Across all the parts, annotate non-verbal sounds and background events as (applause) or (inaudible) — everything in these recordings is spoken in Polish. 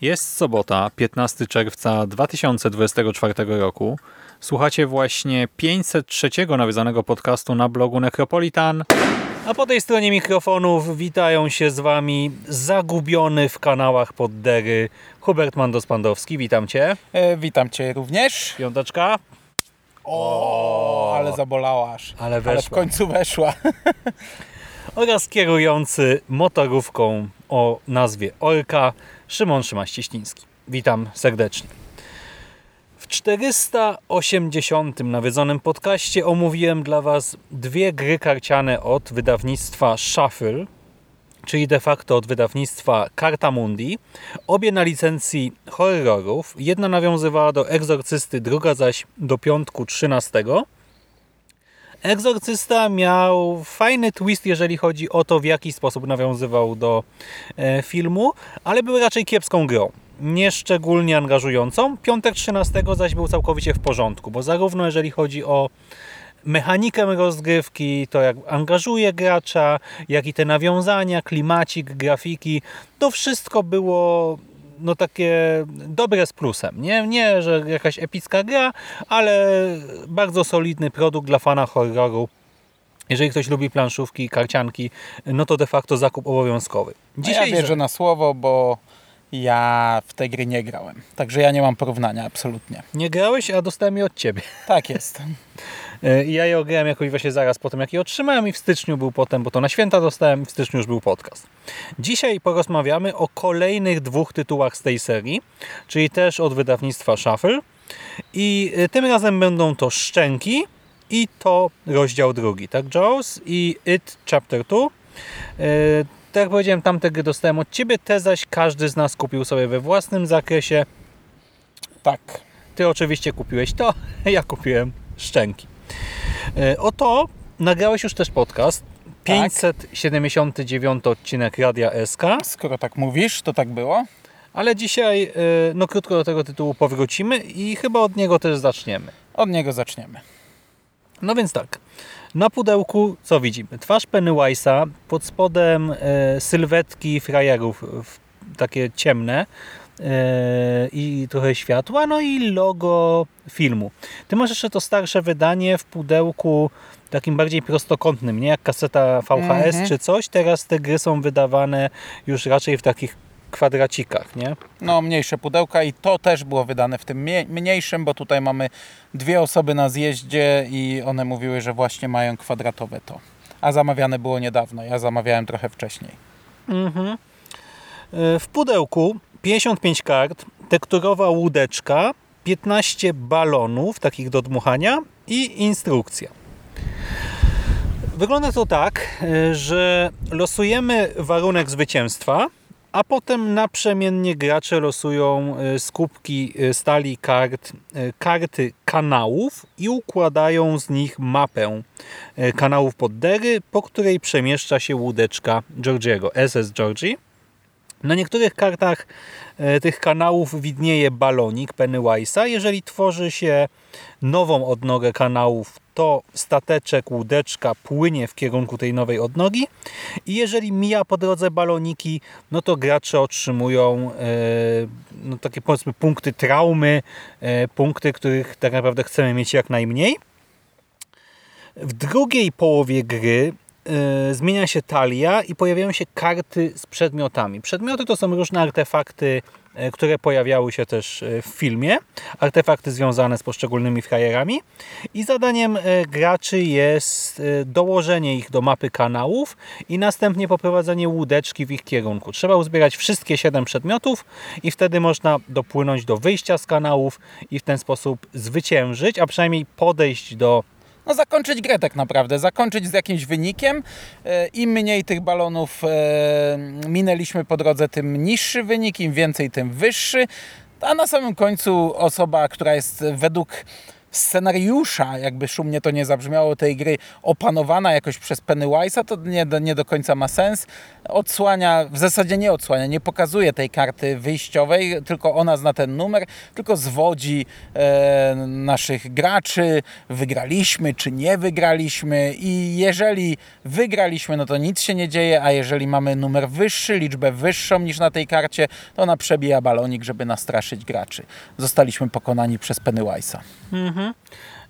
Jest sobota, 15 czerwca 2024 roku. Słuchacie właśnie 503 nawiązanego podcastu na blogu Necropolitan. A po tej stronie mikrofonów witają się z Wami zagubiony w kanałach poddery Hubert Mandos-Pandowski. Witam Cię. E, witam Cię również. Piąteczka. O, ale zabolała aż. Ale Ale w weszła. końcu weszła. Oraz kierujący motorówką o nazwie Orka Szymon Szymaś-Cieśliński. Witam serdecznie. W 480. nawiedzonym podcaście omówiłem dla Was dwie gry karciane od wydawnictwa Shuffle, czyli de facto od wydawnictwa Karta Mundi. Obie na licencji horrorów. Jedna nawiązywała do Egzorcysty, druga zaś do Piątku 13. Egzorcysta miał fajny twist, jeżeli chodzi o to, w jaki sposób nawiązywał do e, filmu, ale był raczej kiepską grą. Nieszczególnie angażującą. Piątek 13 zaś był całkowicie w porządku, bo zarówno jeżeli chodzi o mechanikę rozgrywki, to jak angażuje gracza, jak i te nawiązania, klimacik, grafiki, to wszystko było no takie dobre z plusem. Nie, nie, że jakaś epicka gra, ale bardzo solidny produkt dla fana horroru. Jeżeli ktoś lubi planszówki, karcianki, no to de facto zakup obowiązkowy. Dzisiaj ja wierzę na słowo, bo ja w tej gry nie grałem. Także ja nie mam porównania absolutnie. Nie grałeś, a dostałem je od Ciebie. Tak jest. (laughs) E, I ja je ograłem jakoś właśnie zaraz po tym, jak je otrzymałem i w styczniu był potem, bo to na święta dostałem, w styczniu już był podcast. Dzisiaj porozmawiamy o kolejnych dwóch tytułach z tej serii, czyli też od wydawnictwa Shuffle. I e, tym razem będą to Szczęki i to rozdział drugi, tak Jaws i It Chapter 2. E, Tak jak powiedziałem, tamte gry dostałem od Ciebie, te zaś każdy z nas kupił sobie we własnym zakresie. Tak. Ty oczywiście kupiłeś to, (laughs) ja kupiłem Szczęki. E, Oto nagrałeś już też podcast. 579 odcinek Radia SK, Skoro tak mówisz, to tak było. ale dzisiaj e, no krótko do tego tytułu powrócimy i chyba od niego też zaczniemy. Od niego zaczniemy. No więc tak, na pudełku co widzimy? Twarz Pennywise'a, pod spodem e, sylwetki frajerów, takie ciemne i trochę światła, no i logo filmu. Ty masz jeszcze to starsze wydanie w pudełku takim bardziej prostokątnym, nie jak kaseta VHS Mhm. czy coś. Teraz te gry są wydawane już raczej w takich kwadracikach, nie? No, mniejsze pudełka i to też było wydane w tym mniejszym, bo tutaj mamy dwie osoby na zjeździe i one mówiły, że właśnie mają kwadratowe to. A zamawiane było niedawno. Ja zamawiałem trochę wcześniej. Mhm. E, W pudełku 55 kart, tekturowa łódeczka, 15 balonów takich do dmuchania i instrukcja. Wygląda to tak, e, że losujemy warunek zwycięstwa, a potem naprzemiennie gracze losują e, z kubki e, stali kart karty kanałów i układają z nich mapę kanałów poddery, po której przemieszcza się łódeczka Georgiego, SS Georgie. Na niektórych kartach e, tych kanałów widnieje balonik Pennywise'a. Jeżeli tworzy się nową odnogę kanałów, to stateczek, łódeczka płynie w kierunku tej nowej odnogi i jeżeli mija po drodze baloniki, no to gracze otrzymują e, no takie powiedzmy punkty traumy, e, punkty, których tak naprawdę chcemy mieć jak najmniej. W drugiej połowie gry e, zmienia się talia i pojawiają się karty z przedmiotami. Przedmioty to są różne artefakty, e, które pojawiały się też e, w filmie. Artefakty związane z poszczególnymi frajerami. I zadaniem graczy jest dołożenie ich do mapy kanałów i następnie poprowadzenie łódeczki w ich kierunku. Trzeba uzbierać wszystkie 7 przedmiotów i wtedy można dopłynąć do wyjścia z kanałów i w ten sposób zwyciężyć, a przynajmniej podejść do No zakończyć grę tak naprawdę, zakończyć z jakimś wynikiem. E, Im mniej tych balonów e, minęliśmy po drodze, tym niższy wynik, im więcej, tym wyższy. A na samym końcu osoba, która jest według scenariusza, jakby szumnie to nie zabrzmiało, tej gry opanowana jakoś przez Pennywise'a, to nie nie do końca ma sens. Odsłania, w zasadzie nie odsłania, nie pokazuje tej karty wyjściowej, tylko ona zna ten numer, tylko zwodzi e, naszych graczy, wygraliśmy czy nie wygraliśmy i jeżeli wygraliśmy, no to nic się nie dzieje, a jeżeli mamy numer wyższy, liczbę wyższą niż na tej karcie, to ona przebija balonik, żeby nastraszyć graczy. Zostaliśmy pokonani przez Pennywise'a.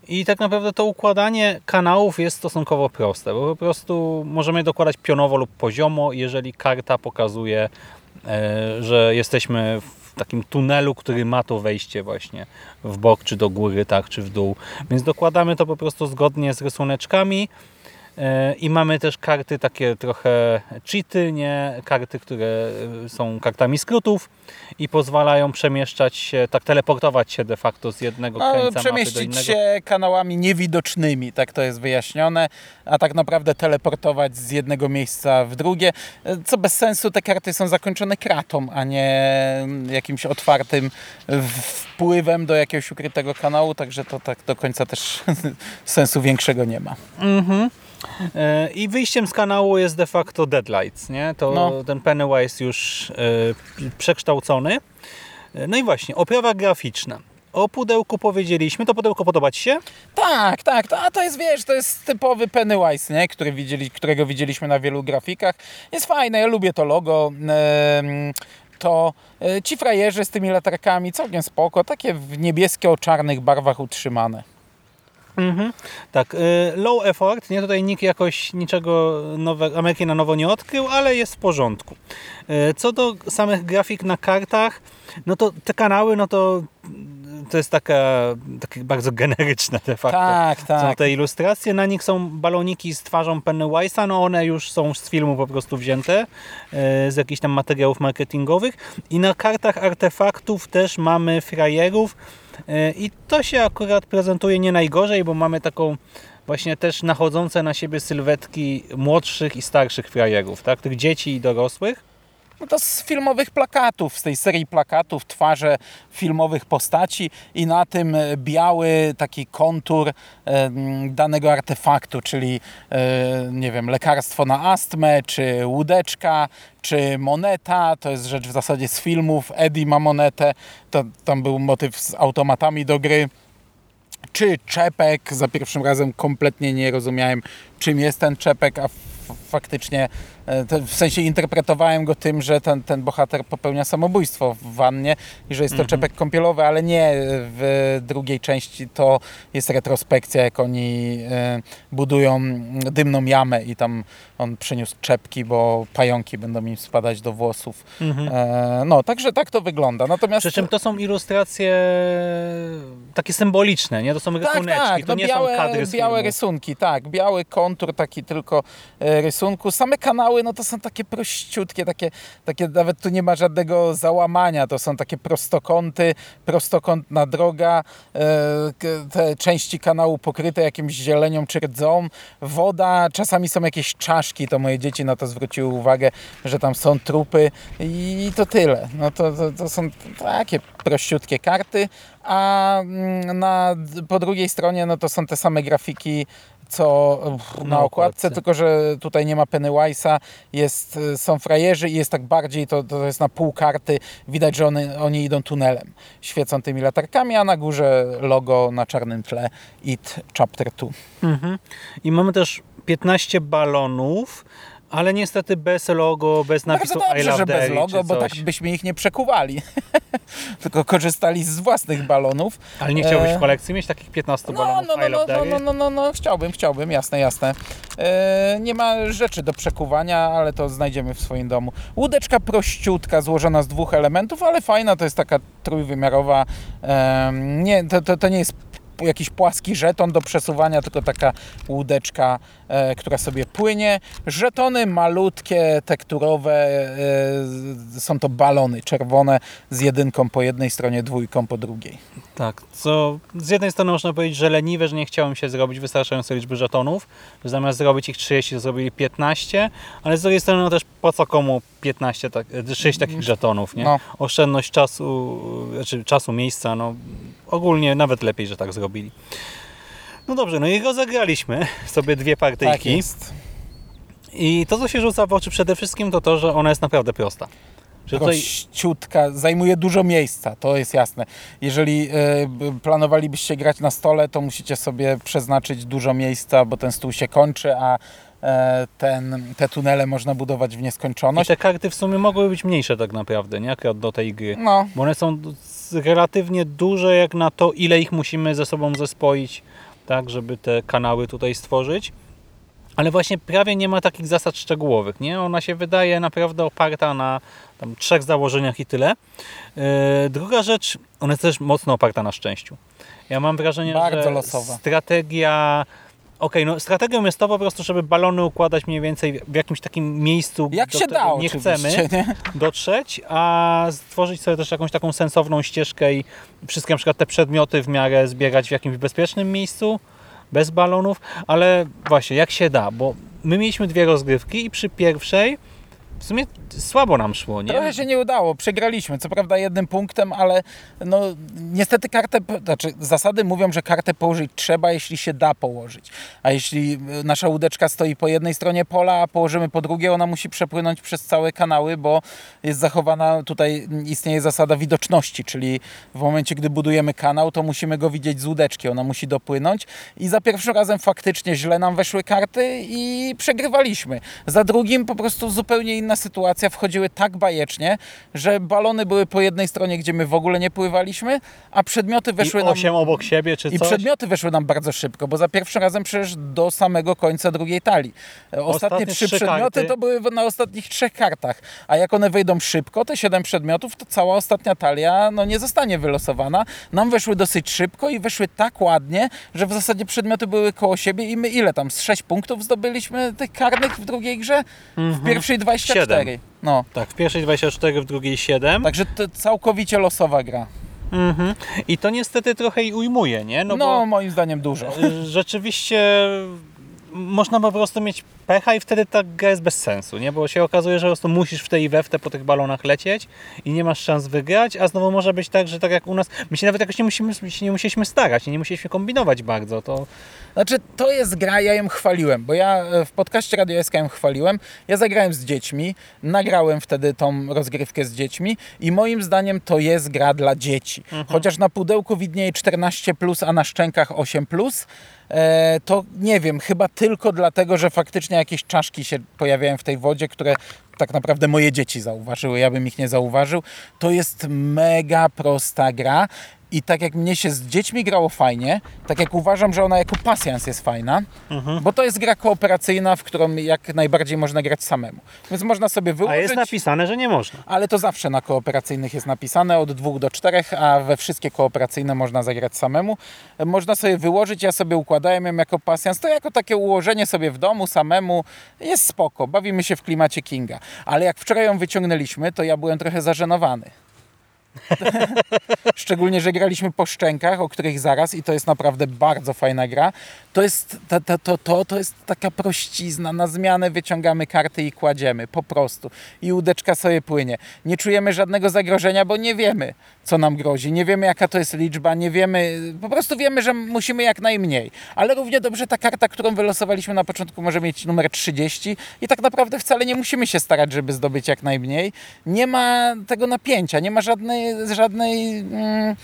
I tak naprawdę to układanie kanałów jest stosunkowo proste, bo po prostu możemy dokładać pionowo lub poziomo, jeżeli karta pokazuje, e, że jesteśmy w takim tunelu, który ma to wejście właśnie w bok, czy do góry, tak, czy w dół. Więc dokładamy to po prostu zgodnie z rysuneczkami i mamy też karty takie trochę cheaty, nie? Karty, które e, są kartami skrótów i pozwalają przemieszczać się, tak teleportować się de facto z jednego No, krańca mapy do przemieścić się kanałami niewidocznymi, tak to jest wyjaśnione, a tak naprawdę teleportować z jednego miejsca w drugie, co bez sensu, te karty są zakończone kratą, a nie jakimś otwartym wpływem do jakiegoś ukrytego kanału, także to tak do końca też (laughs) sensu większego nie ma. E, I wyjściem z kanału jest de facto Deadlights, nie? To No. ten Pennywise już e, przekształcony. E, No i właśnie, oprawa graficzna. O pudełku powiedzieliśmy. To pudełko podoba Ci się? Tak, tak, to, a to jest, wiesz, to jest typowy Pennywise, nie? Który widzieli, którego widzieliśmy na wielu grafikach. Jest fajne, ja lubię to logo. Em, To e, ci frajerzy z tymi latarkami, całkiem spoko, takie w niebiesko-czarnych barwach utrzymane. Tak, e, low effort, nie? Tutaj nikt jakoś niczego nowe, Ameryki na nowo nie odkrył, ale jest w porządku. E, Co do samych grafik na kartach, no to te kanały, no to to jest taka, takie bardzo generyczne de facto. Tak, Są tak. te ilustracje, na nich są baloniki z twarzą Pennywise'a, no one już są z filmu po prostu wzięte, e, z jakichś tam materiałów marketingowych i na kartach artefaktów też mamy frajerów i to się akurat prezentuje nie najgorzej, bo mamy taką właśnie też nachodzące na siebie sylwetki młodszych i starszych frajerów, tak? tych dzieci i dorosłych. No to z filmowych plakatów, z tej serii plakatów, twarze filmowych postaci i na tym e, biały taki kontur e, danego artefaktu, czyli e, nie wiem, lekarstwo na astmę, czy łódeczka, czy moneta, to jest rzecz w zasadzie z filmów, Eddie ma monetę, to, tam był motyw z automatami do gry. Czy czepek. Za pierwszym razem kompletnie nie rozumiałem, czym jest ten czepek, a faktycznie w sensie interpretowałem go tym, że ten, ten bohater popełnia samobójstwo w wannie i że jest to czepek kąpielowy, ale nie w drugiej części to jest retrospekcja, jak oni e, budują dymną jamę i tam on przyniósł czepki, bo pająki będą im spadać do włosów. E, no, także tak to wygląda. Natomiast Przy czym to są ilustracje takie symboliczne, nie? To są rysuneczki, Tak, tak, to no nie białe, są kadry białe rysunki, tak, biały kontur taki tylko e, rysunku. Same kanały, no to są takie prościutkie, takie, takie nawet tu nie ma żadnego załamania, to są takie prostokąty, prostokątna droga, e, te części kanału pokryte jakimś zielenią czy rdzą, woda, czasami są jakieś czaszki, to moje dzieci na to zwróciły uwagę, że tam są trupy i to tyle. No to, to, to są takie prościutkie karty, a mm, na, po drugiej stronie no to są te same grafiki co na, okładce, okładce. tylko że tutaj nie ma Pennywise'a, jest, y, są frajerzy i jest tak bardziej, to, to jest na pół karty, widać, że one, oni idą tunelem, świecą tymi latarkami, a na górze logo na czarnym tle IT Chapter 2. Mhm. I mamy też 15 balonów Ale niestety bez logo, bez napisu Bardzo I dobrze, love że bez logo, bo tak byśmy ich nie przekuwali. (laughs) Tylko korzystali z własnych balonów. Ale nie chciałbyś E, w kolekcji mieć takich 15 No, balonów no, no, I no, love no, Derry? no, no, no, no, chciałbym, chciałbym, jasne, jasne. E, nie ma rzeczy do przekuwania, ale to znajdziemy w swoim domu. Łódeczka prościutka, złożona z dwóch elementów, ale fajna, to jest taka trójwymiarowa. E, nie, to, to, to nie jest jakiś płaski żeton do przesuwania, tylko taka łódeczka, e, która sobie płynie. Żetony malutkie, tekturowe, e, są to balony czerwone z jedynką po jednej stronie, dwójką po drugiej. Tak, co z jednej strony można powiedzieć, że leniwe, że nie chciałem się zrobić wystarczającej liczby żetonów, że zamiast zrobić ich 30, to zrobili 15, ale z drugiej strony no też po co komu 15, tak, 6 takich żetonów, nie? No. Oszczędność czasu, znaczy czasu, miejsca, no ogólnie nawet lepiej, że tak zrobili. No dobrze, no i rozegraliśmy sobie dwie Tak partyjki jest. i to, co się rzuca w oczy przede wszystkim, to to, że ona jest naprawdę prosta. Że tutaj zajmuje dużo miejsca, to jest jasne. Jeżeli b- planowalibyście grać na stole, to musicie sobie przeznaczyć dużo miejsca, bo ten stół się kończy, a ten, te tunele można budować w i nieskończoność. te karty w sumie mogły być mniejsze tak naprawdę, nie? Akurat do tej gry. No, Bo one są relatywnie duże jak na to, ile ich musimy ze sobą zespoić, tak, żeby te kanały tutaj stworzyć. Ale właśnie prawie nie ma takich zasad szczegółowych, nie? Ona się wydaje naprawdę oparta na tam, trzech założeniach i tyle. Yy, druga rzecz, ona jest też mocno oparta na szczęściu. Ja mam wrażenie, Bardzo że losowa. strategia... Okej, no strategią jest to po prostu, żeby balony układać mniej więcej w jakimś takim miejscu, jak do się da nie chcemy nie? dotrzeć, a stworzyć sobie też jakąś taką sensowną ścieżkę i wszystkie na przykład te przedmioty w miarę zbierać w jakimś bezpiecznym miejscu, bez balonów, ale właśnie jak się da, bo my mieliśmy dwie rozgrywki i przy pierwszej w sumie słabo nam szło, nie? Trochę się nie udało, przegraliśmy, co prawda jednym punktem, ale no niestety kartę, znaczy zasady mówią, że kartę położyć trzeba, jeśli się da położyć. A jeśli y, nasza łódeczka stoi po jednej stronie pola, a położymy po drugiej, ona musi przepłynąć przez całe kanały, bo jest zachowana, tutaj istnieje zasada widoczności, czyli w momencie, gdy budujemy kanał, to musimy go widzieć z łódeczki, ona musi dopłynąć i za pierwszym razem faktycznie źle nam weszły karty i przegrywaliśmy. Za drugim po prostu zupełnie inna sytuacja, wchodziły tak bajecznie, że balony były po jednej stronie, gdzie my w ogóle nie pływaliśmy, a przedmioty I weszły nam... osiem obok siebie czy I coś. przedmioty weszły nam bardzo szybko, bo za pierwszym razem przecież do samego końca drugiej talii. Ostatnie, Ostatnie trzy przedmioty karty. to były na ostatnich trzech kartach, a jak one wejdą szybko, te siedem przedmiotów, to cała ostatnia talia no, nie zostanie wylosowana. Nam weszły dosyć szybko i weszły tak ładnie, że w zasadzie przedmioty były koło siebie i my ile tam, z sześć punktów zdobyliśmy tych karnych w drugiej grze? W pierwszej 24. Mhm. Siedem. No, Tak, w pierwszej 24, w drugiej 7. także to całkowicie losowa gra. Mhm. I to niestety trochę i ujmuje, nie? No, No, bo moim zdaniem dużo. (laughs) Rzeczywiście można po prostu mieć pecha i wtedy ta gra jest bez sensu, nie? Bo się okazuje, że po prostu musisz w tej i we w te po tych balonach lecieć i nie masz szans wygrać, a znowu może być tak, że tak jak u nas, my się nawet jakoś nie, musimy, nie musieliśmy starać, nie musieliśmy kombinować bardzo, to Znaczy, to jest gra, ja ją chwaliłem, bo ja e, w podcaście Radio SK ją chwaliłem. Ja zagrałem z dziećmi, nagrałem wtedy tą rozgrywkę z dziećmi i moim zdaniem to jest gra dla dzieci. Chociaż na pudełku widnieje 14+, a na szczękach 8+, e, to nie wiem, chyba tylko dlatego, że faktycznie jakieś czaszki się pojawiają w tej wodzie, które tak naprawdę moje dzieci zauważyły, ja bym ich nie zauważył. To jest mega prosta gra i tak jak mnie się z dziećmi grało fajnie, tak jak uważam, że ona jako pasjans jest fajna, bo to jest gra kooperacyjna, w którą jak najbardziej można grać samemu. Więc można sobie a wyłożyć, jest napisane, że nie można. ale to zawsze na kooperacyjnych jest napisane od dwóch do czterech, a we wszystkie kooperacyjne można zagrać samemu. Można sobie wyłożyć, ja sobie układałem ją jako pasjans, to jako takie ułożenie sobie w domu samemu jest spoko, bawimy się w klimacie Kinga. Ale jak wczoraj ją wyciągnęliśmy, to ja byłem trochę zażenowany. (laughs) Szczególnie, że graliśmy po szczękach, o których zaraz i to jest naprawdę bardzo fajna gra. To jest, to, to, to, to, to jest taka prościzna. Na zmianę wyciągamy karty i kładziemy. Po prostu. I łódeczka sobie płynie. Nie czujemy żadnego zagrożenia, bo nie wiemy, co nam grozi. Nie wiemy, jaka to jest liczba. Nie wiemy... Po prostu wiemy, że musimy jak najmniej. Ale równie dobrze ta karta, którą wylosowaliśmy na początku może mieć numer 30 i tak naprawdę wcale nie musimy się starać, żeby zdobyć jak najmniej. Nie ma tego napięcia. Nie ma żadnej... żadnej mm,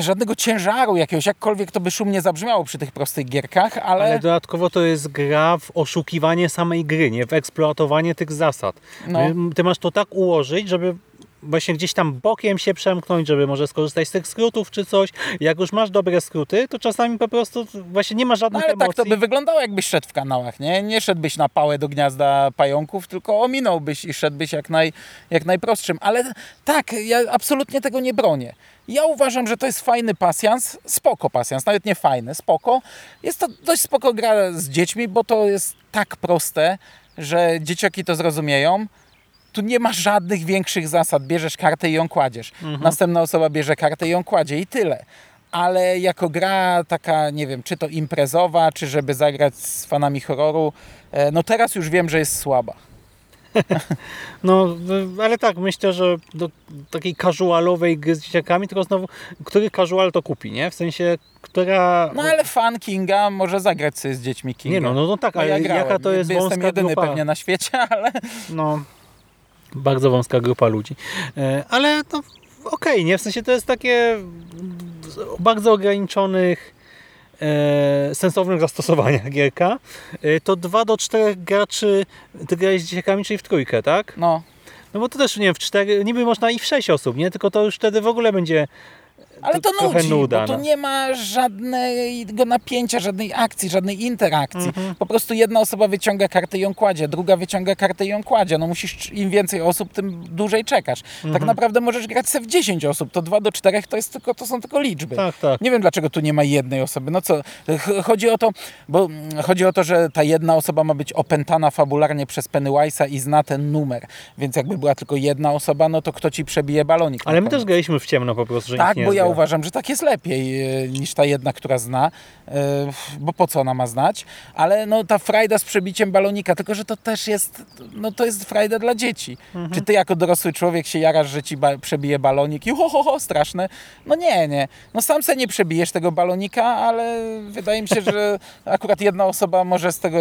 żadnego ciężaru jakiegoś, jakkolwiek to by szumnie zabrzmiało przy tych prostych gierkach, ale, Ale dodatkowo to jest gra w oszukiwanie samej gry, nie w eksploatowanie tych zasad. No. Ty masz to tak ułożyć, żeby właśnie gdzieś tam bokiem się przemknąć, żeby może skorzystać z tych skrótów czy coś. Jak już masz dobre skróty, to czasami po prostu właśnie nie ma no żadnych ale tak emocji. to by wyglądało, jakbyś szedł w kanałach, nie? Nie szedłbyś na pałę do gniazda pająków, tylko ominąłbyś i szedłbyś jak, naj, jak najprostszym. Ale tak, ja absolutnie tego nie bronię. Ja uważam, że to jest fajny pasjans, spoko pasjans, nawet nie fajny, spoko. Jest to dość spoko gra z dziećmi, bo to jest tak proste, że dzieciaki to zrozumieją. Tu nie ma żadnych większych zasad. Bierzesz kartę i ją kładziesz. Następna osoba bierze kartę i ją kładzie i tyle. Ale jako gra taka, nie wiem, czy to imprezowa, czy żeby zagrać z fanami horroru, e, no teraz już wiem, że jest słaba. (laughs) No, ale tak, myślę, że do takiej casualowej gry z dzieciakami, tylko znowu, który casual to kupi, nie? W sensie, która... No ale fan Kinga może zagrać sobie z dziećmi Kinga. Nie no, no, no tak, ale ja jaka to jest Jestem jedyny grupa... pewnie na świecie, (laughs) ale No, bardzo wąska grupa ludzi. E, Ale to okej, nie? W sensie to jest takie z bardzo ograniczonych e, sensownych zastosowaniach gierka. To 2 do 4 graczy ty grałeś z dzieciakami, czyli w trójkę, tak? no. No bo to też, nie wiem, w 4, niby można i w 6 osób, nie? Tylko to już wtedy w ogóle będzie Ale to nudzi, nuda, bo tu no. nie ma żadnego napięcia, żadnej akcji, żadnej interakcji. Mhm. Po prostu jedna osoba wyciąga kartę i ją kładzie, druga wyciąga kartę i ją kładzie. No musisz, im więcej osób, tym dłużej czekasz. Mhm. Tak naprawdę możesz grać sobie w 10 osób, to 2 do 4 to, jest tylko, to są tylko liczby. Tak, tak. Nie wiem, dlaczego tu nie ma jednej osoby. No co, ch- chodzi o to, bo mm, chodzi o to, że ta jedna osoba ma być opętana fabularnie przez Pennywise'a i zna ten numer. Więc jakby była tylko jedna osoba, no to kto ci przebije balonik? Ale my też graliśmy w ciemno po prostu, że Tak, bo ja. Uważam, że tak jest lepiej e, niż ta jedna, która zna, e, bo po co ona ma znać? Ale no ta frajda z przebiciem balonika, tylko że to też jest, no to jest frajda dla dzieci. Mhm. Czy ty jako dorosły człowiek się jarasz, że ci ba- przebije balonik i ho, ho, ho, straszne? No nie, nie. No sam se nie przebijesz tego balonika, ale wydaje mi się, że (laughs) akurat jedna osoba może z tego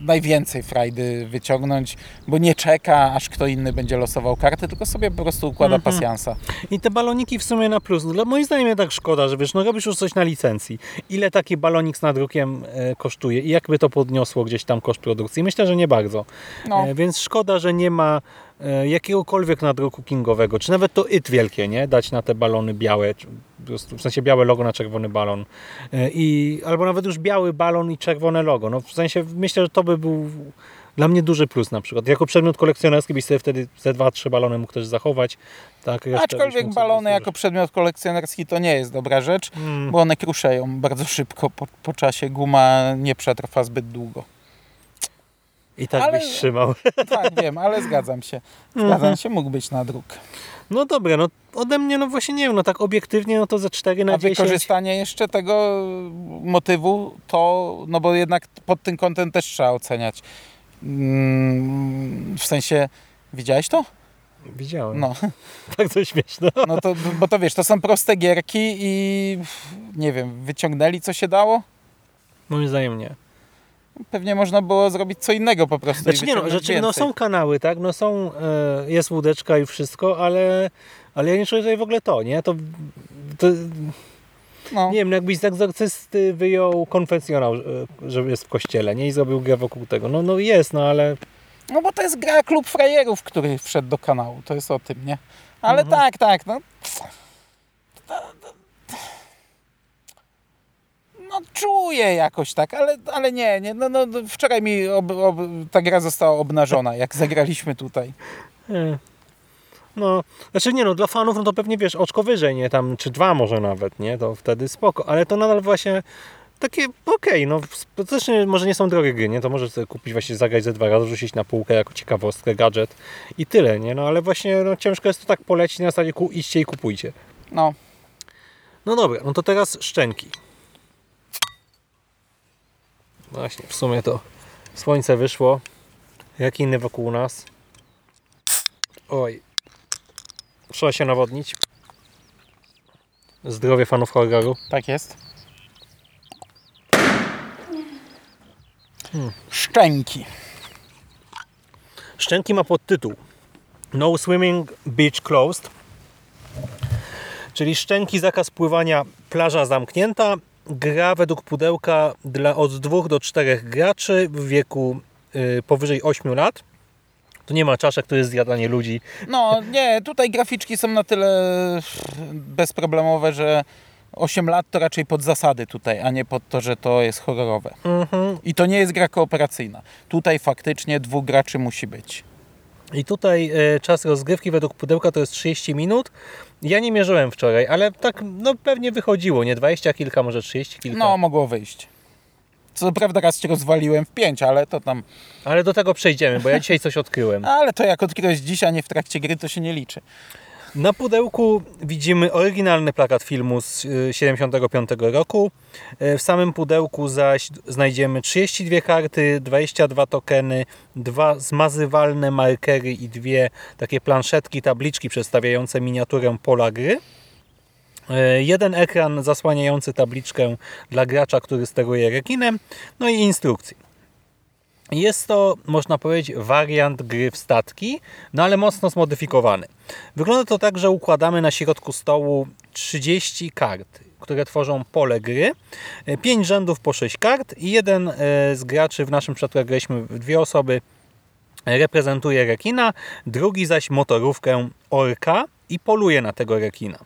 najwięcej frajdy wyciągnąć, bo nie czeka, aż kto inny będzie losował karty, tylko sobie po prostu układa Mhm. pasjansa. I te baloniki w sumie na plus. No, dla- moim zdaniem tak szkoda, że wiesz, no robisz już coś na licencji. Ile taki balonik z nadrukiem e, kosztuje i jakby to podniosło gdzieś tam koszt produkcji? Myślę, że nie bardzo. No. E, więc szkoda, że nie ma e, jakiegokolwiek nadruku kingowego, czy nawet to it wielkie, nie? Dać na te balony białe, w sensie białe logo na czerwony balon. I, albo nawet już biały balon i czerwone logo. No w sensie myślę, że to by był dla mnie duży plus na przykład. Jako przedmiot kolekcjonerski byś sobie wtedy ze dwa, trzy balony mógł też zachować. Tak, Aczkolwiek balony jako przedmiot kolekcjonerski to nie jest dobra rzecz, Mm. bo one kruszeją bardzo szybko. Po, po czasie guma nie przetrwa zbyt długo. I tak Ale- byś trzymał. (laughs) Tak, wiem, ale zgadzam się. Zgadzam się, mógł być na druk. No dobra, no ode mnie, no właśnie nie wiem, no tak obiektywnie, no to ze 4 na A 10. wykorzystanie jeszcze tego motywu, to, no bo jednak pod tym kątem też trzeba oceniać. Mm, W sensie, widziałeś to? Widziałem. No, (laughs) Bardzo śmieszne. no to, bo to wiesz, to są proste gierki i nie wiem, wyciągnęli co się dało? Moim zdaniem nie. Pewnie można było zrobić co innego po prostu. Znaczy nie no, rzeczy, no są kanały, tak, no są, e, jest łódeczka i wszystko, ale, ale ja nie czuję tutaj w ogóle to, nie? To, to No. nie wiem, jakbyś z egzorcysty wyjął konfesjonał, e, że jest w kościele, nie? I zrobił grę wokół tego. No, no jest, no ale no bo to jest gra klub frajerów, który wszedł do kanału. To jest o tym, nie? Ale Mhm. tak, tak, no. No czuję jakoś tak, ale, ale nie, nie. No, no, no, wczoraj mi ob, ob, ta gra została obnażona, jak zagraliśmy tutaj. No, znaczy nie no, dla fanów no to pewnie wiesz, oczko wyżej, nie? Tam, czy dwa może nawet, nie? To wtedy spoko, ale to nadal właśnie takie okej, no to też nie, może nie są drogie gry, nie? To możesz sobie kupić właśnie zagrać ze dwa razy, rzucić na półkę jako ciekawostkę, gadżet i tyle, nie? No ale właśnie no, ciężko jest to tak polecić na zasadzie ku, idźcie i kupujcie. No, No dobra, no to teraz szczęki. Właśnie, w sumie to słońce wyszło. Jak inny wokół nas. Oj. Trzeba się nawodnić. Zdrowie fanów horroru. tak jest. Szczęki. Szczęki ma podtytuł No Swimming Beach Closed. Czyli szczęki, zakaz pływania, plaża zamknięta. Gra według pudełka dla od 2 do 4 graczy w wieku y, powyżej 8 lat. Tu nie ma czaszek, to jest zjadanie ludzi. No nie, tutaj graficzki są na tyle bezproblemowe, że 8 lat to raczej pod zasady tutaj, a nie pod to, że to jest horrorowe. Mhm. I to nie jest gra kooperacyjna. Tutaj faktycznie dwóch graczy musi być. I tutaj e, czas rozgrywki według pudełka to jest 30 minut. Ja nie mierzyłem wczoraj, ale tak no pewnie wychodziło, nie 20 kilka, może 30 kilka. No, mogło wyjść. Co prawda raz cię rozwaliłem w pięć, ale to tam... Ale do tego przejdziemy, bo ja dzisiaj coś odkryłem. (laughs) Ale to jak odkryłeś dzisiaj, a nie w trakcie gry, to się nie liczy. Na pudełku widzimy oryginalny plakat filmu z y, 75 roku. Y, W samym pudełku zaś znajdziemy 32 karty, 22 tokeny, dwa zmazywalne markery i dwie takie planszetki, tabliczki przedstawiające miniaturę pola gry. Y, Jeden ekran zasłaniający tabliczkę dla gracza, który steruje rekinem, no i instrukcje. Jest to, można powiedzieć, wariant gry w statki, no ale mocno zmodyfikowany. Wygląda to tak, że układamy na środku stołu 30 kart, które tworzą pole gry. 5 rzędów po 6 kart i jeden e, z graczy, w naszym przypadku graliśmy dwie osoby, reprezentuje rekina, drugi zaś motorówkę orka i poluje na tego rekina.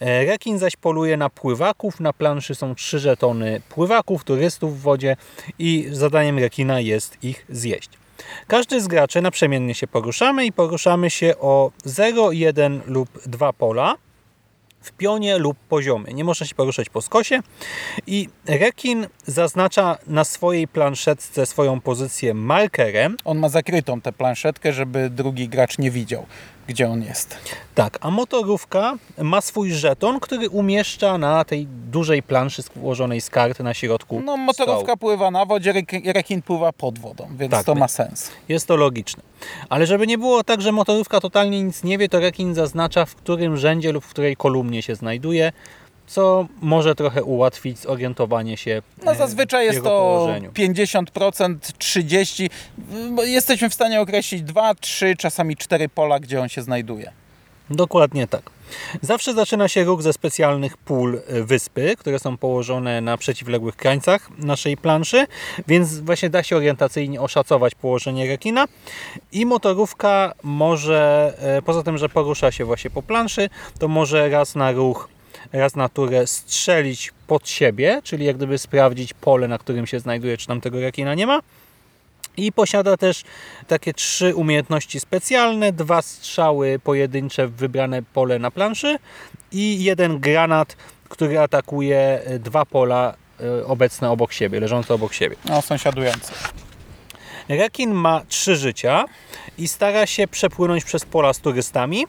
E, Rekin zaś poluje na pływaków. Na planszy są trzy żetony pływaków, turystów w wodzie i zadaniem rekina jest ich zjeść. Każdy z graczy naprzemiennie się poruszamy i poruszamy się o 0, 1 lub 2 pola w pionie lub poziomie. Nie można się poruszać po skosie i rekin zaznacza na swojej planszetce swoją pozycję markerem, On ma zakrytą tę planszetkę, żeby drugi gracz nie widział, gdzie on jest. Tak, a motorówka ma swój żeton, który umieszcza na tej dużej planszy złożonej z kart na środku No, motorówka stołu. pływa na wodzie, rek- rekin pływa pod wodą, więc Tak, to ma sens. Jest to logiczne. Ale żeby nie było tak, że motorówka totalnie nic nie wie, to rekin zaznacza w którym rzędzie lub w której kolumnie się znajduje, co może trochę ułatwić zorientowanie się No e, zazwyczaj jest jego to położeniu. 50%, 30%. bo Jesteśmy w stanie określić 2, 3, czasami 4 pola, gdzie on się znajduje. Dokładnie tak. Zawsze zaczyna się ruch ze specjalnych pól e, wyspy, które są położone na przeciwległych krańcach naszej planszy, więc właśnie da się orientacyjnie oszacować położenie rekina i motorówka może, e, poza tym, że porusza się właśnie po planszy, to może raz na ruch, raz na turę strzelić pod siebie, czyli jak gdyby sprawdzić pole, na którym się znajduje, czy tam tego rekina nie ma. I posiada też takie trzy umiejętności specjalne, dwa strzały pojedyncze w wybrane pole na planszy i jeden granat, który atakuje dwa pola e, obecne obok siebie, leżące obok siebie. No, sąsiadujący. Rekin ma trzy życia i stara się przepłynąć przez pola z turystami.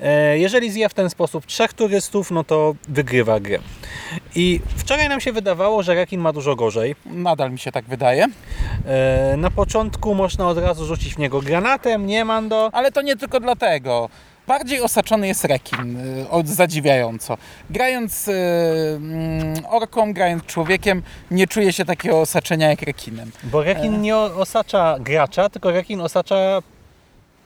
E, Jeżeli zje w ten sposób trzech turystów, no to wygrywa grę. I wczoraj nam się wydawało, że rekin ma dużo gorzej. Nadal mi się tak wydaje. E, Na początku można od razu rzucić w niego granatem, nie Mando? Ale to nie tylko dlatego. Bardziej osaczony jest rekin, y, od- zadziwiająco. Grając y, mm, orką, grając człowiekiem, nie czuje się takiego osaczenia jak rekinem. Bo rekin nie o- osacza gracza, tylko rekin osacza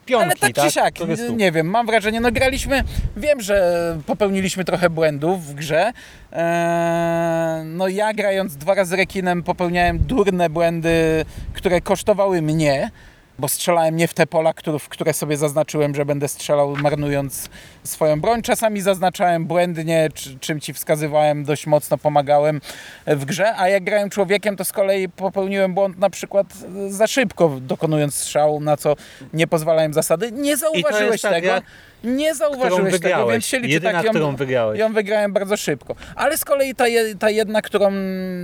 pionki, Ale tak czy siak, nie wiem, mam wrażenie, no graliśmy, wiem, że popełniliśmy trochę błędów w grze. Eee, no ja grając dwa razy rekinem popełniałem durne błędy, które kosztowały mnie, bo strzelałem nie w te pola, w które sobie zaznaczyłem, że będę strzelał marnując swoją broń. Czasami zaznaczałem błędnie, czy- czym ci wskazywałem, dość mocno pomagałem w grze, a jak grałem człowiekiem, to z kolei popełniłem błąd na przykład za szybko dokonując strzału, na co nie pozwalają zasady. Nie zauważyłeś ta tego. gra, Nie zauważyłeś tego, więc się liczy Jedyna, tak, ją, którą wygrałeś. ją wygrałem bardzo szybko. Ale z kolei ta, je- ta jedna, którą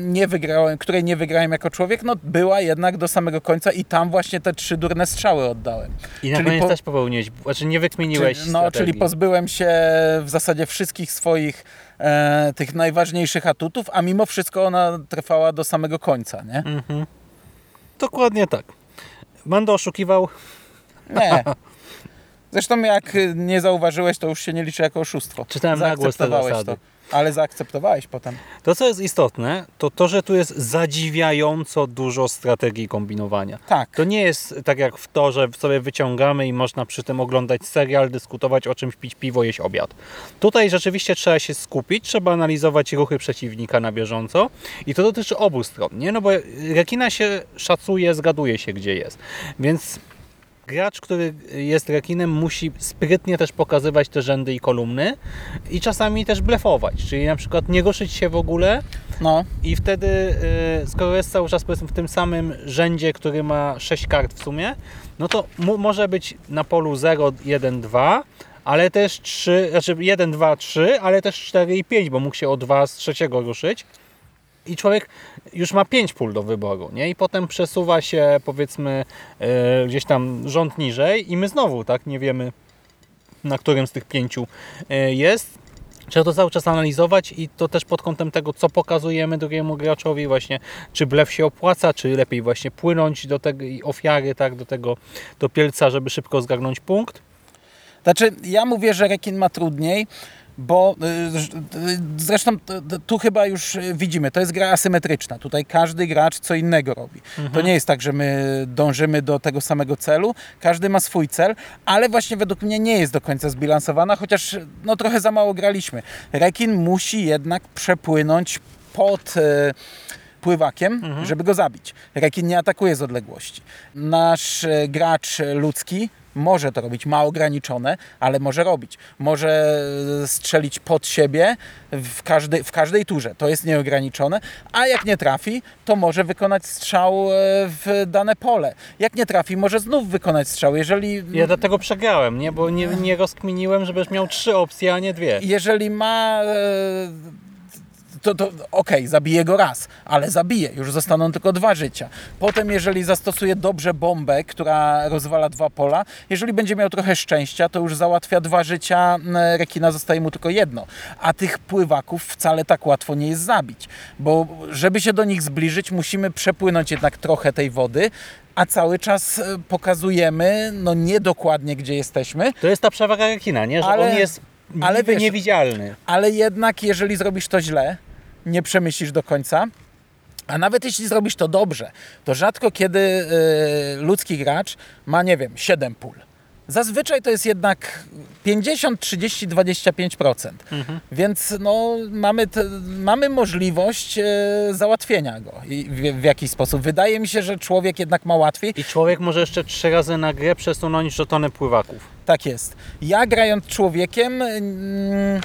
nie wygrałem, której nie wygrałem jako człowiek, no była jednak do samego końca i tam właśnie te trzy durne strzały oddałem. I na czyli koniec po- też popełniłeś, znaczy nie wykminiłeś Czyli, no, strategii. czyli pozbyłem się w zasadzie wszystkich swoich e, tych najważniejszych atutów, a mimo wszystko ona trwała do samego końca, nie? Mhm. Dokładnie tak. Mando oszukiwał, Nie. (laughs) Zresztą jak nie zauważyłeś, to już się nie liczy jako oszustwo. czytałem na głos te zasady. to. Ale zaakceptowałeś potem. To, co jest istotne, to to, że tu jest zadziwiająco dużo strategii kombinowania. Tak. To nie jest tak jak w to, że sobie wyciągamy i można przy tym oglądać serial, dyskutować o czymś, pić piwo, jeść obiad. Tutaj rzeczywiście trzeba się skupić, trzeba analizować ruchy przeciwnika na bieżąco i to dotyczy obu stron, nie? No bo rekina się szacuje, zgaduje się, gdzie jest. Więc gracz, który jest rekinem, musi sprytnie też pokazywać te rzędy i kolumny i czasami też blefować, czyli na przykład nie ruszyć się w ogóle, No, i wtedy, y, skoro jest cały czas powiedzmy w tym samym rzędzie, który ma 6 kart w sumie, no to może być na polu 0, 1, 2, ale też 3, znaczy 1, 2, 3, ale też 4 i 5, bo mógł się o 2 z trzeciego ruszyć. I człowiek już ma 5 pól do wyboru, nie? I potem przesuwa się powiedzmy y, gdzieś tam rząd niżej i my znowu, tak, nie wiemy na którym z tych pięciu y, jest. Trzeba to cały czas analizować i to też pod kątem tego, co pokazujemy drugiemu graczowi, właśnie czy blef się opłaca, czy lepiej właśnie płynąć do tej ofiary, tak, do tego do pielca, żeby szybko zgarnąć punkt. Znaczy, ja mówię, że rekin ma trudniej, bo y, y, zresztą tu chyba już y, widzimy, to jest gra asymetryczna. Tutaj każdy gracz co innego robi. To nie jest tak, że my dążymy do tego samego celu. Każdy ma swój cel, ale właśnie według mnie nie jest do końca zbilansowana, chociaż no, trochę za mało graliśmy. Rekin musi jednak przepłynąć pod... y, pływakiem, żeby go zabić. Rekin nie atakuje z odległości. Nasz e, gracz ludzki może to robić, ma ograniczone, ale może robić. Może e, strzelić pod siebie w każdej, w każdej turze. To jest nieograniczone. A jak nie trafi, to może wykonać strzał e, w dane pole. Jak nie trafi, może znów wykonać strzał. Jeżeli Ja dlatego przegrałem, nie? bo nie, nie rozkminiłem, żebyś miał trzy opcje, a nie dwie. jeżeli ma. To, to okej, zabije go raz, ale zabije, już zostaną tylko dwa życia. Potem, jeżeli zastosuje dobrze bombę, która rozwala dwa pola, jeżeli będzie miał trochę szczęścia, to już załatwia dwa życia, rekina zostaje mu tylko jedno. A tych pływaków wcale tak łatwo nie jest zabić, bo żeby się do nich zbliżyć, musimy przepłynąć jednak trochę tej wody, a cały czas e, pokazujemy, no niedokładnie gdzie jesteśmy, To jest ta przewaga rekina, nie? że Ale- on jest ale wiesz- niewidzialny. ale jednak jeżeli zrobisz to źle, nie przemyślisz do końca, a nawet jeśli zrobisz to dobrze, to rzadko kiedy y, ludzki gracz ma, nie wiem, 7 pól. Zazwyczaj to jest jednak 50, 30, 25%. Więc no, mamy, te, mamy możliwość e, załatwienia go i w, w jakiś sposób. Wydaje mi się, że człowiek jednak ma łatwiej. I człowiek może jeszcze trzy razy na grę przesunąć żetony pływaków. Tak jest. Ja grając człowiekiem, mm,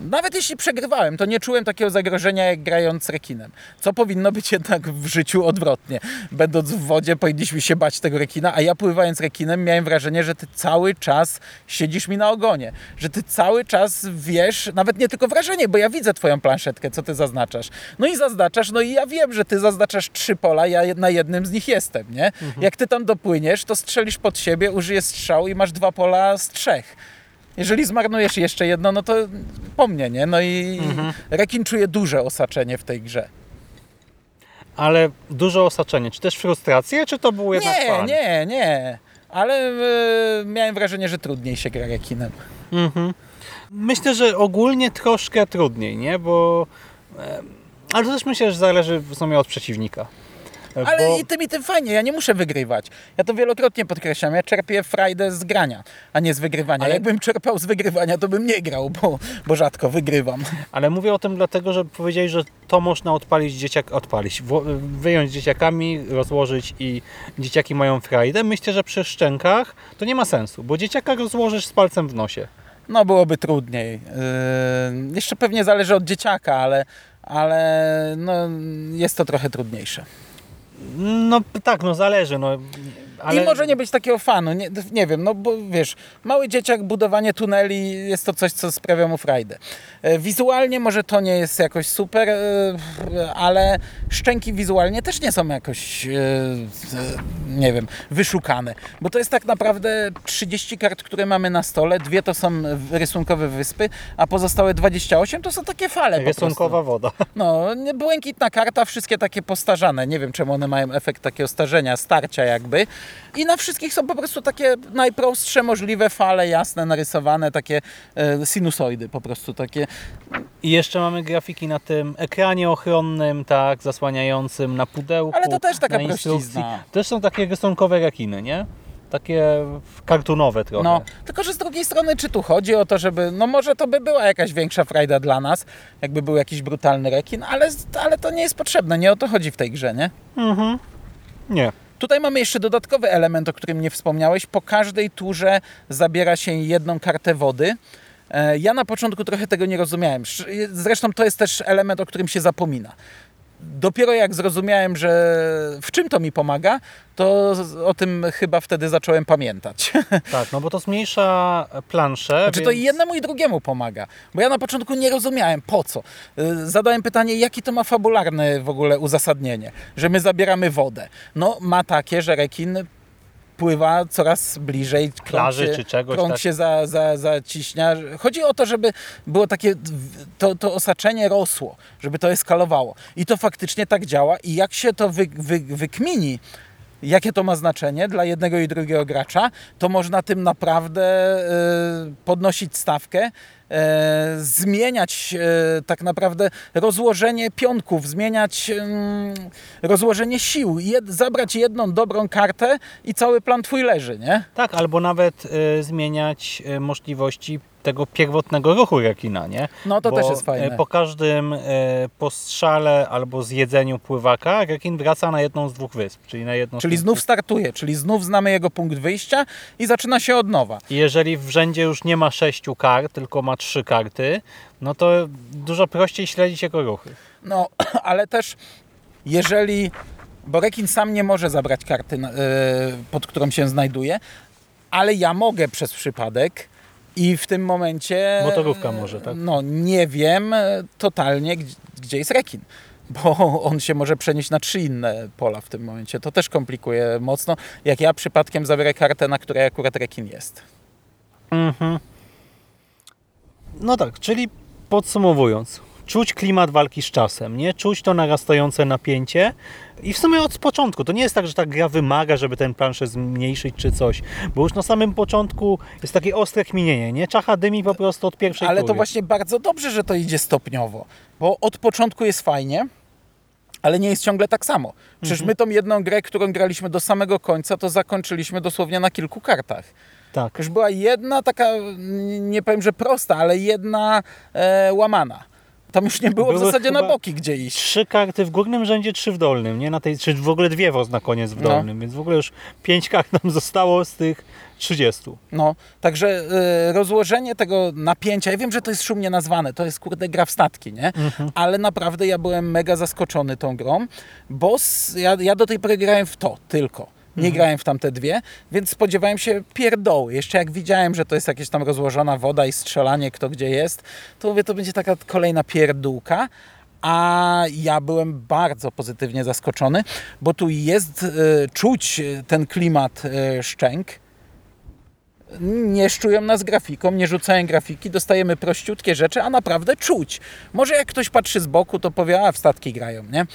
nawet jeśli przegrywałem, to nie czułem takiego zagrożenia jak grając rekinem. Co powinno być jednak w życiu odwrotnie. Będąc w wodzie powinniśmy się bać tego rekina, a ja pływając rekinem miałem wrażenie, że ty cały czas siedzisz mi na ogonie. Że ty cały czas wiesz, nawet nie tylko wrażenie, bo ja widzę twoją planszetkę, co ty zaznaczasz. No i zaznaczasz, no i ja wiem, że ty zaznaczasz trzy pola, ja na jednym z nich jestem, nie? Jak ty tam dopłyniesz, to strzelisz pod siebie, użyjesz strzału i masz dwa pola z trzech. Jeżeli zmarnujesz jeszcze jedno, no to po mnie, nie? No i rekin czuje duże osaczenie w tej grze. Ale duże osaczenie. Czy też frustrację, czy to był jednak Nie, fan? nie, nie. Ale e, miałem wrażenie, że trudniej się gra rekinem. Mhm. Myślę, że ogólnie troszkę trudniej, nie? Bo... e, Ale to też myślę, że zależy w sumie od przeciwnika. E, Ale bo... i tym i tym fajnie, ja nie muszę wygrywać. Ja to wielokrotnie podkreślam, ja czerpię frajdę z grania, a nie z wygrywania. Ale- Jakbym czerpał z wygrywania, to bym nie grał, bo, bo rzadko wygrywam. Ale mówię o tym dlatego, że powiedzieli, że to można odpalić dzieciak, odpalić, wyjąć z dzieciakami, rozłożyć i dzieciaki mają frajdę. Myślę, że przy szczękach to nie ma sensu, bo dzieciaka rozłożysz z palcem w nosie. No byłoby trudniej. Yy, jeszcze pewnie zależy od dzieciaka, ale, ale no, jest to trochę trudniejsze. No tak, no zależy. No, ale... I może nie być takiego fanu, nie, nie wiem, no bo wiesz, mały dzieciak, budowanie tuneli jest to coś, co sprawia mu frajdę. E, Wizualnie może to nie jest jakoś super, e, ale szczęki wizualnie też nie są jakoś, e, nie wiem, wyszukane. Bo to jest tak naprawdę 30 kart, które mamy na stole, dwie to są rysunkowe wyspy, a pozostałe 28 to są takie fale. Rysunkowa woda. No, błękitna karta, wszystkie takie postarzane. Nie wiem, czemu one mają efekt takiego starzenia, starcia jakby. I na wszystkich są po prostu takie najprostsze możliwe fale jasne, narysowane, takie e, sinusoidy po prostu takie. I jeszcze mamy grafiki na tym ekranie ochronnym, tak, zasłaniającym na pudełku. Ale to też taka prościzna. Też są takie rysunkowe rekiny, nie? Takie kartunowe trochę. No, tylko że z drugiej strony, czy tu chodzi o to, żeby, no może to by była jakaś większa frajda dla nas, jakby był jakiś brutalny rekin, ale, ale to nie jest potrzebne, nie o to chodzi w tej grze, nie? Mhm. Nie. Tutaj mamy jeszcze dodatkowy element, o którym nie wspomniałeś. Po każdej turze zabiera się jedną kartę wody. E, Ja na początku trochę tego nie rozumiałem. Sz- Zresztą to jest też element, o którym się zapomina. Dopiero jak zrozumiałem, że w czym to mi pomaga, to o tym chyba wtedy zacząłem pamiętać. (laughs) Tak, no bo to zmniejsza planszę. Znaczy to więc... i jednemu i drugiemu pomaga. Bo ja na początku nie rozumiałem po co. Y, Zadałem pytanie, jakie to ma fabularne w ogóle uzasadnienie, że my zabieramy wodę. No ma takie, że rekin pływa coraz bliżej Plaży się, czy czegoś, krąg tak. się za, za, zaciśnia. Chodzi o to, żeby było takie, to, to osaczenie rosło, żeby to eskalowało. I to faktycznie tak działa i jak się to wy, wy, wykmini, jakie to ma znaczenie dla jednego i drugiego gracza, to można tym naprawdę e, podnosić stawkę, zmieniać e, tak naprawdę rozłożenie pionków, zmieniać rozłożenie sił, jed, zabrać jedną dobrą kartę i cały plan twój leży, nie? Tak, albo nawet y, zmieniać y, możliwości tego pierwotnego ruchu rekina, nie? No to Bo, też jest fajne. Po każdym y, postrzale albo zjedzeniu pływaka rekin wraca na jedną z dwóch wysp, czyli na jedną Czyli znów startuje, czyli znów znamy jego punkt wyjścia i zaczyna się od nowa. Jeżeli w rzędzie już nie ma sześciu kart, tylko ma trzy karty, no to dużo prościej śledzić jego ruchy. No, (clears throat) ale też jeżeli, bo rekin sam nie może zabrać karty, e, pod którą się znajduje, ale ja mogę przez przypadek i w tym momencie... Motorówka może, tak? No, nie wiem e, totalnie, gdzie, gdzie jest rekin. (laughs) Bo on się może przenieść na trzy inne pola w tym momencie. To też komplikuje mocno, jak ja przypadkiem zabiorę kartę, na której akurat rekin jest. Mhm. No tak, czyli podsumowując, czuć klimat walki z czasem, nie? Czuć to narastające napięcie i w sumie od początku. To nie jest tak, że ta gra wymaga, żeby ten planszę zmniejszyć czy coś, bo już na samym początku jest takie ostre kminienie, nie? Czacha dymi po prostu od pierwszej Ale to właśnie bardzo dobrze, że to idzie stopniowo, bo od początku jest fajnie, ale nie jest ciągle tak samo. Przecież my tą jedną grę, którą graliśmy do samego końca, to zakończyliśmy dosłownie na kilku kartach. Tak. Już była jedna taka, nie powiem, że prosta, ale jedna e, łamana. Tam już nie było w Były zasadzie na boki gdzie iść. Trzy karty w górnym rzędzie, trzy w dolnym, nie? Na tej, czy w ogóle dwie woz na koniec w No. dolnym, więc w ogóle już pięć kart nam (laughs) zostało z tych 30. No, także e, rozłożenie tego napięcia, ja wiem, że to jest szumnie nazwane, to jest kurde gra w statki, nie? Ale naprawdę ja byłem mega zaskoczony tą grą, bo s- ja, ja do tej pory grałem w to tylko. Nie grałem w tamte dwie, więc spodziewałem się pierdoły. Jeszcze jak widziałem, że to jest jakaś tam rozłożona woda i strzelanie kto gdzie jest, to mówię, to będzie taka kolejna pierdółka. A ja byłem bardzo pozytywnie zaskoczony, bo tu jest e, czuć e, ten klimat e, szczęk, nie szczują nas grafiką, nie rzucają grafiki, dostajemy prościutkie rzeczy, a naprawdę czuć. Może jak ktoś patrzy z boku, to powie, a w statki grają, nie?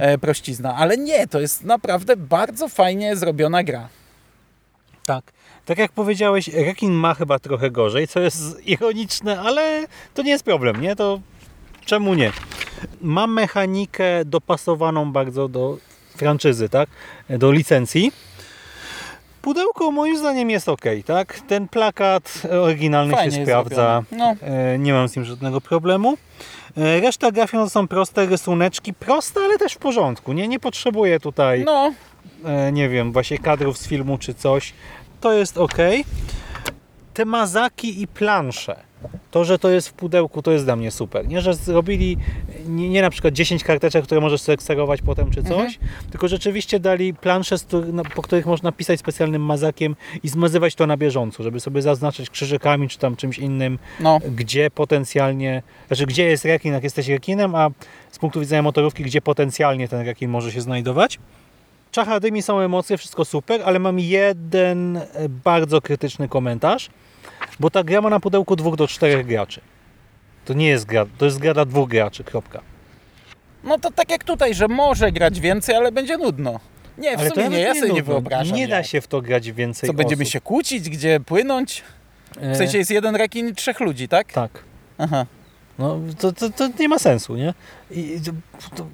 E, prościzna. Ale nie, to jest naprawdę bardzo fajnie zrobiona gra. Tak. Tak jak powiedziałeś, rekin ma chyba trochę gorzej, co jest ironiczne, ale to nie jest problem, nie? To czemu nie? Ma mechanikę dopasowaną bardzo do franczyzy, tak? Do licencji. Pudełko moim zdaniem jest ok, tak? Ten plakat oryginalny Fajnie się sprawdza. zrobione. E, Nie mam z nim żadnego problemu. E, Reszta grafion to są proste rysuneczki, proste, ale też w porządku. Nie, nie potrzebuję tutaj No, e, nie wiem, właśnie kadrów z filmu czy coś, to jest ok. Te mazaki i plansze, to, że to jest w pudełku, to jest dla mnie super. Nie, że zrobili nie, nie na przykład 10 karteczek, które możesz sobie eksterować potem czy coś, tylko rzeczywiście dali plansze, po których można pisać specjalnym mazakiem i zmazywać to na bieżąco, żeby sobie zaznaczyć krzyżykami czy tam czymś innym, no. gdzie potencjalnie, znaczy gdzie jest rekin, jak jesteś rekinem, a z punktu widzenia motorówki, gdzie potencjalnie ten rekin może się znajdować. Czacha dymi są emocje, wszystko super, ale mam jeden e, bardzo krytyczny komentarz, bo ta gra ma na pudełku dwóch do czterech graczy. To nie jest gra, to jest gra dla dwóch graczy, kropka. no to tak jak tutaj, że może grać więcej, ale będzie nudno. Nie, w Ale sumie nie, ja sobie nie nudno. wyobrażam. Nie da się w to grać więcej Co, będziemy osób. się kłócić, gdzie płynąć? W E, sensie jest jeden rekin i trzech ludzi, tak? Tak. Aha. No, to, to, to nie ma sensu, nie? I, to, to,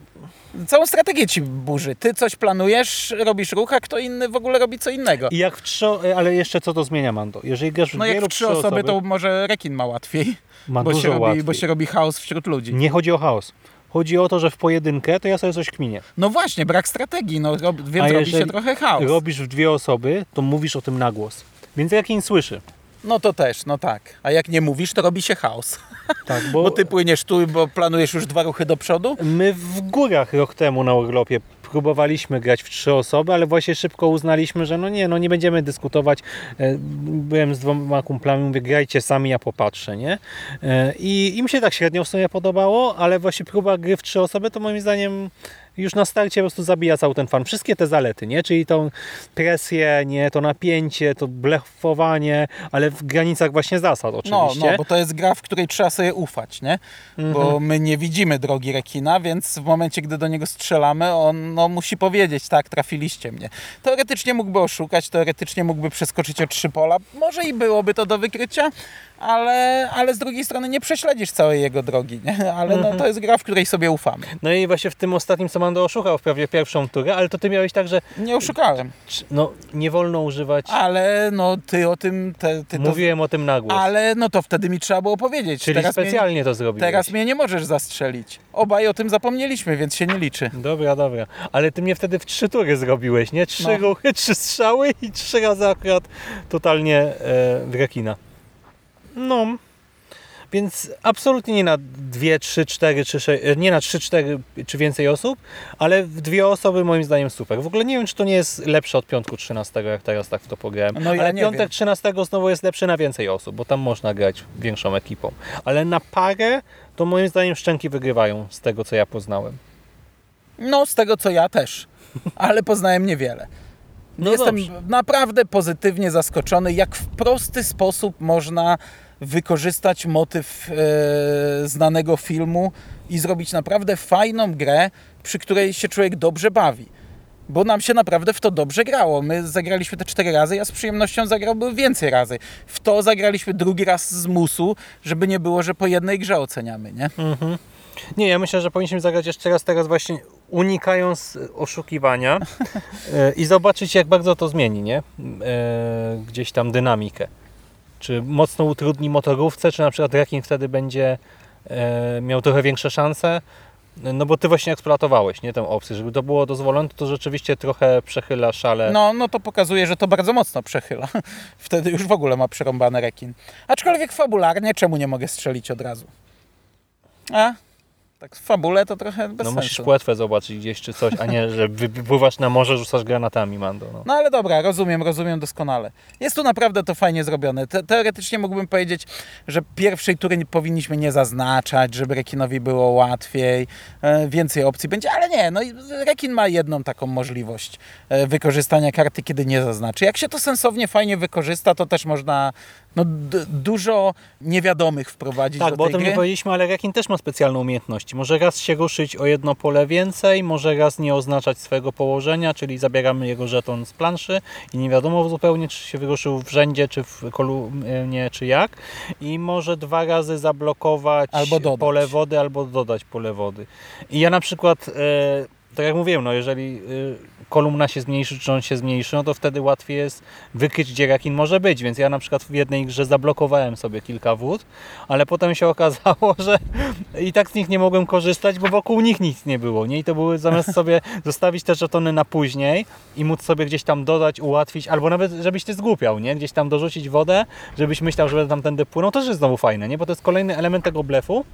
Całą strategię ci burzy. Ty coś planujesz, robisz ruch, a kto inny w ogóle robi co innego. I jak w trzy, ale jeszcze co to zmienia, Mando? Jeżeli grasz w No dwie jak w trzy osoby, to może rekin ma łatwiej, ma bo dużo się, robi, łatwiej. bo się robi chaos wśród ludzi. Nie chodzi o chaos. Chodzi o to, że w pojedynkę to ja sobie coś kminię. No właśnie, brak strategii, no, rob, więc robi się trochę chaos. Robisz w dwie osoby, to mówisz o tym na głos. Więc jak in słyszy. No to też, no tak. A jak nie mówisz, to robi się chaos. (laughs) Tak, Bo ty płyniesz tu, bo planujesz już dwa ruchy do przodu? My w górach rok temu na urlopie próbowaliśmy grać w trzy osoby, ale właśnie szybko uznaliśmy, że no nie, no nie będziemy dyskutować. E, Byłem z dwoma kumplami, mówię, grajcie sami, ja popatrzę, nie? E, I im się tak średnio w sumie podobało, ale właśnie próba gry w trzy osoby to moim zdaniem już na starcie po prostu zabija cały ten fan. Wszystkie te zalety, nie? Czyli tą presję, nie? To napięcie, to blefowanie, ale w granicach właśnie zasad No, oczywiście. no, bo to jest gra, w której trzeba sobie ufać, nie? Mhm. Bo my nie widzimy drogi rekina, więc w momencie, gdy do niego strzelamy, on no, musi powiedzieć, tak, trafiliście mnie. Teoretycznie mógłby oszukać, teoretycznie mógłby przeskoczyć o trzy pola. Może i byłoby to do wykrycia, ale, ale z drugiej strony nie prześledzisz całej jego drogi, nie? Ale no, to jest gra, w której sobie ufamy. No i właśnie w tym ostatnim, co Mando oszukał wprawdzie pierwszą turę, ale to ty miałeś tak, że Nie oszukałem. No, nie wolno używać. Ale no, ty o tym... Te, ty to, Mówiłem o tym na głos. ale no to wtedy mi trzeba było powiedzieć. Czyli teraz mnie, specjalnie to zrobiłeś. teraz mnie nie możesz zastrzelić. Obaj o tym zapomnieliśmy, więc się nie liczy. Dobra, dobra. Ale ty mnie wtedy w trzy tury zrobiłeś, nie? Trzy No. ruchy, trzy strzały i trzy razy akurat totalnie e, w rekina. No. Więc absolutnie nie na dwie, trzy, cztery, czy sze- e, nie na trzy, cztery czy więcej osób, ale w dwie osoby moim zdaniem super. W ogóle nie wiem, czy to nie jest lepsze od piątku 13, jak teraz tak w to pograłem. No ja ale piątek wiem. 13 znowu jest lepszy na więcej osób, bo tam można grać większą ekipą. Ale na parę to moim zdaniem szczęki wygrywają z tego, co ja poznałem. No, z tego co ja też, ale poznałem niewiele. No Jestem dobrze. naprawdę pozytywnie zaskoczony, jak w prosty sposób można wykorzystać motyw e, znanego filmu i zrobić naprawdę fajną grę, przy której się człowiek dobrze bawi. Bo nam się naprawdę w to dobrze grało. My zagraliśmy te cztery razy, ja z przyjemnością zagrałbym więcej razy. W to zagraliśmy drugi raz z musu, żeby nie było, że po jednej grze oceniamy, nie? Nie, ja myślę, że powinniśmy zagrać jeszcze raz teraz właśnie unikając oszukiwania e, i zobaczyć jak bardzo to zmieni, nie? E, Gdzieś tam dynamikę. Czy mocno utrudni motorówce, czy na przykład Rekin wtedy będzie e, miał trochę większe szanse. No bo ty właśnie eksploatowałeś, nie, tę opcję, żeby to było dozwolone, to rzeczywiście trochę przechyla szale. No, no to pokazuje, że to bardzo mocno przechyla. (laughs) Wtedy już w ogóle ma przerąbane rekin. Aczkolwiek fabularnie, czemu nie mogę strzelić od razu? A? Tak w fabule to trochę bez no sensu. musisz płetwę zobaczyć gdzieś czy coś, a nie, (laughs) że wypływasz na morze, rzucasz granatami, Mando. No. No ale dobra, rozumiem, rozumiem doskonale. Jest tu naprawdę to fajnie zrobione. Te, teoretycznie mógłbym powiedzieć, że pierwszej tury powinniśmy nie zaznaczać, żeby rekinowi było łatwiej, e, więcej opcji będzie, ale nie, no rekin ma jedną taką możliwość e, wykorzystania karty, kiedy nie zaznaczy. Jak się to sensownie, fajnie wykorzysta, to też można no, dużo niewiadomych wprowadzić Tak, do bo o tym gry. nie powiedzieliśmy, ale Rekin też ma specjalne Może raz się ruszyć o jedno pole więcej, może raz nie oznaczać swojego położenia, czyli zabieramy jego żeton z planszy i nie wiadomo zupełnie, czy się wyruszył w rzędzie, czy w kolumnie, czy jak. I może dwa razy zablokować Albo dodać. pole wody, albo dodać pole wody. I ja na przykład, e, tak jak mówiłem, no jeżeli e, kolumna się zmniejszy, czy on się zmniejszy, no to wtedy łatwiej jest wykryć, gdzie Rekin może być. Więc ja na przykład w jednej grze zablokowałem sobie kilka wód, ale potem się (laughs) okazało, że i tak z nich nie mogłem korzystać, bo wokół nich nic nie było. Nie? I to były zamiast (laughs) sobie zostawić te żetony na później i móc sobie gdzieś tam dodać, ułatwić, albo nawet żebyś ty zgłupiał, nie? Gdzieś tam dorzucić wodę, żebyś myślał, że będę tamtędy płynął, to też jest znowu fajne, nie? Bo to jest kolejny element tego blefu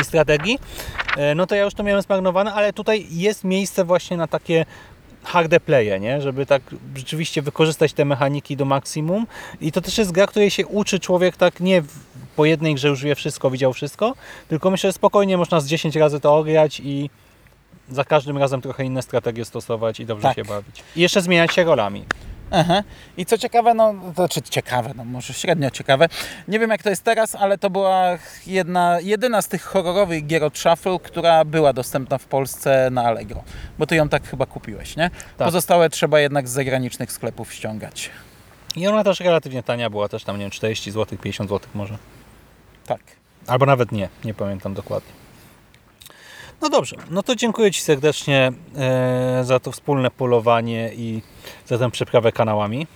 i strategii. E, No to ja już to miałem zmarnowane, ale tutaj jest miejsce właśnie na takie harde playe, nie? żeby tak rzeczywiście wykorzystać te mechaniki do maksimum i to też jest gra, której się uczy człowiek tak nie po jednej grze już wie wszystko, widział wszystko, tylko myślę, że spokojnie można z 10 razy to ograć i za każdym razem trochę inne strategie stosować i dobrze Tak. się bawić. I jeszcze zmieniać się rolami. Aha. I co ciekawe, no to znaczy ciekawe, no może średnio ciekawe. Nie wiem jak to jest teraz, ale to była jedna, jedyna z tych horrorowych gier od Shuffle, która była dostępna w Polsce na Allegro. Bo ty ją tak chyba kupiłeś, nie? Tak. Pozostałe trzeba jednak z zagranicznych sklepów ściągać. I ona też relatywnie tania była, też tam nie wiem, 40 zł, 50 zł może. Tak. Albo nawet nie, nie pamiętam dokładnie. No dobrze, no to dziękuję Ci serdecznie e, za to wspólne polowanie i za tę przeprawę kanałami.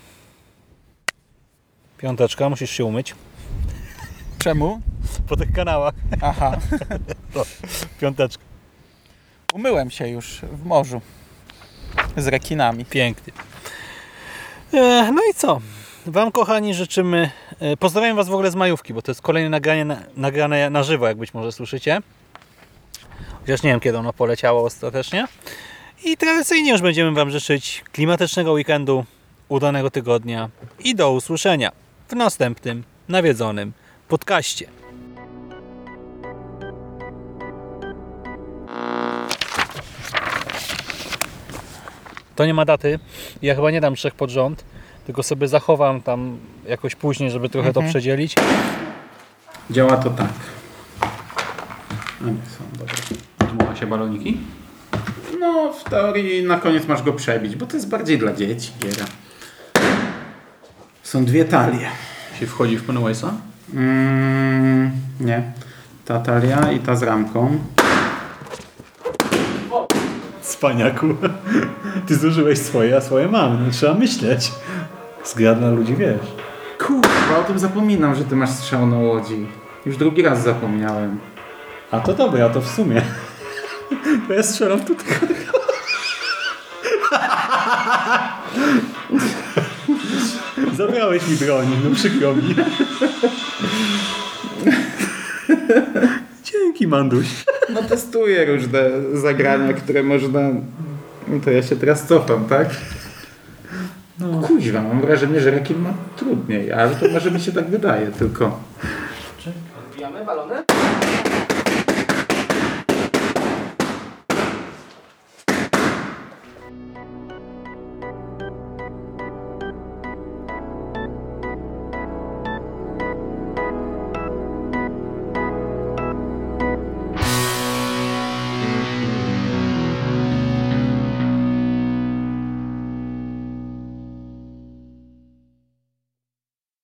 Piąteczka, musisz się umyć Czemu? po tych kanałach. Aha, (laughs) Piąteczka. umyłem się już w morzu z rekinami. Pięknie. E, no i co? Wam, kochani, życzymy... E, pozdrawiam Was w ogóle z majówki, bo to jest kolejne nagranie na, nagrane na żywo, jak być może słyszycie. Chociaż nie wiem, kiedy ono poleciało ostatecznie. I tradycyjnie już będziemy Wam życzyć klimatycznego weekendu, udanego tygodnia i do usłyszenia w następnym nawiedzonym podcaście. To nie ma daty. Ja chyba nie dam trzech pod rząd, tylko sobie zachowam tam jakoś później, żeby trochę to przedzielić. Działa to tak. A nie są, dobra. Dmucha się baloniki? No, w teorii na koniec masz go przebić, bo to jest bardziej dla dzieci giera. Są dwie talie. Się wchodzi w Pennywise'a? Mm, nie. Ta talia i ta z ramką. Spaniaku. (laughs) Ty zużyłeś swoje, a swoje mamy. No, trzeba myśleć. Zgrad ludzi wiesz. Kurwa, o tym zapominam, że ty masz strzał na łodzi. Już drugi raz zapomniałem. A to dobre, a to w sumie. To ja strzelam tu tylko. Zabrałeś mi broni, no przykro mi. Dzięki, Manduś. No testuję różne zagrania, które można... No to ja się teraz cofam, tak? No. Kuźwa, mam wrażenie, że Rekin ma trudniej, ale to może mi się tak wydaje tylko.